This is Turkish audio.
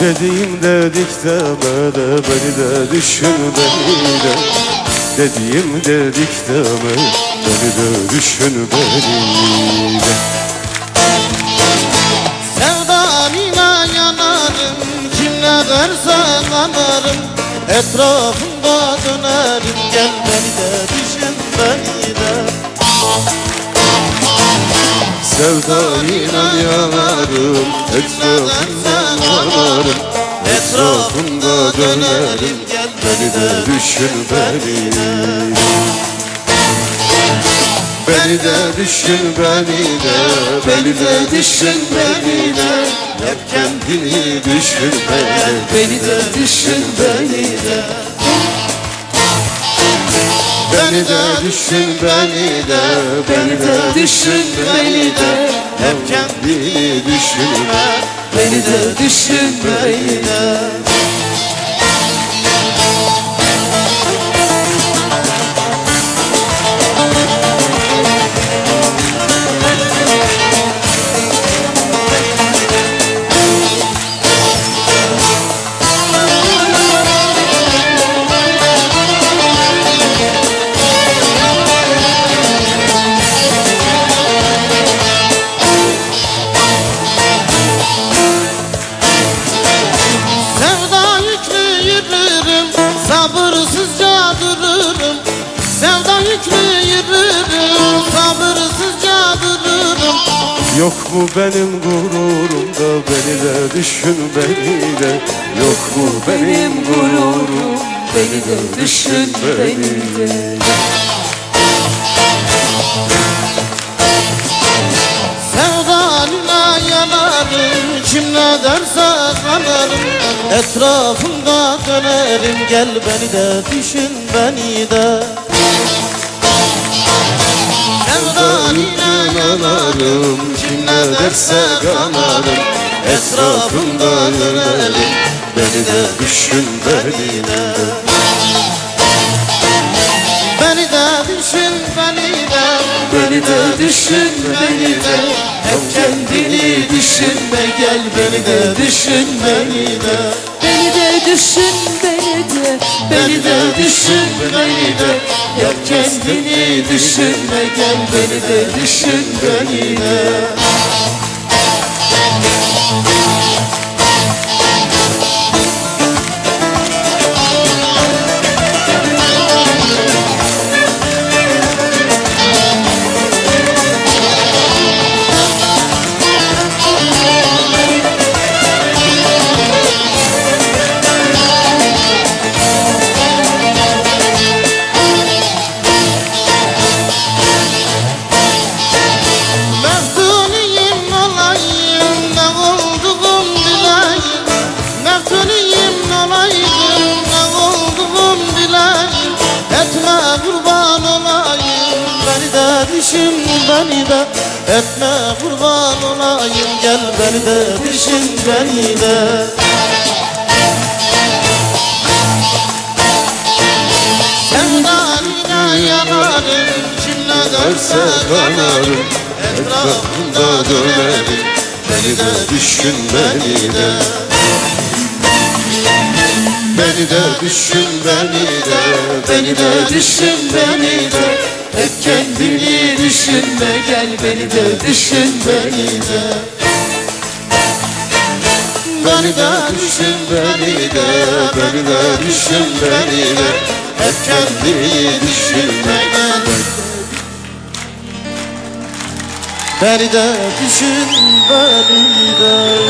Dediğim dedik deme de beni de düşün beni de Dediğim dedik deme beni de düşün beni de Sevdanına yanarım Kim ne derse kanarım Etrafında dönerim Gel beni de düşün beni de Sevdayla yanarım Etrafından yanarım Etrafında dönerim Beni de düşün beni. Beni de düşün beni de Beni de düşün beni de. Hep kendini düşünme Beni de düşün beni de. Beni de düşün beni de Beni de düşün beni de. Hep kendini düşünme Beni de düşün Yok mu benim gururumda beni de düşün beni de Yok mu benim gururum beni de düşün beni de Sevdalına yanarım Kim ne derse kanarım Etrafımda dönerim Gel beni de düşün beni de. Sevdalına yanarım Kim ne derse kanarım. Etrafımda dönerim Beni de düşün beni de Beni de düşün beni de. Beni de düşün beni de. Hep kendini düşünme gel beni de düşün beni de. Beni de düşün beni de düşün beni de. Hep kendini düşünme gel beni de düşün beni de düşün beni de. Etme kurban olayım gel beni de düşün beni de. Sevdalına yanarım kim ne derse kanarım Etrafında dönerim Beni de düşün beni de. Beni de düşün beni de. Beni de düşün beni de Hep kendini düşünme gel beni de düşün beni de. Beni de düşün beni de Beni de düşün beni de. Hep kendini düşünme gel Beni de. Düşün beni de